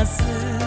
dünyası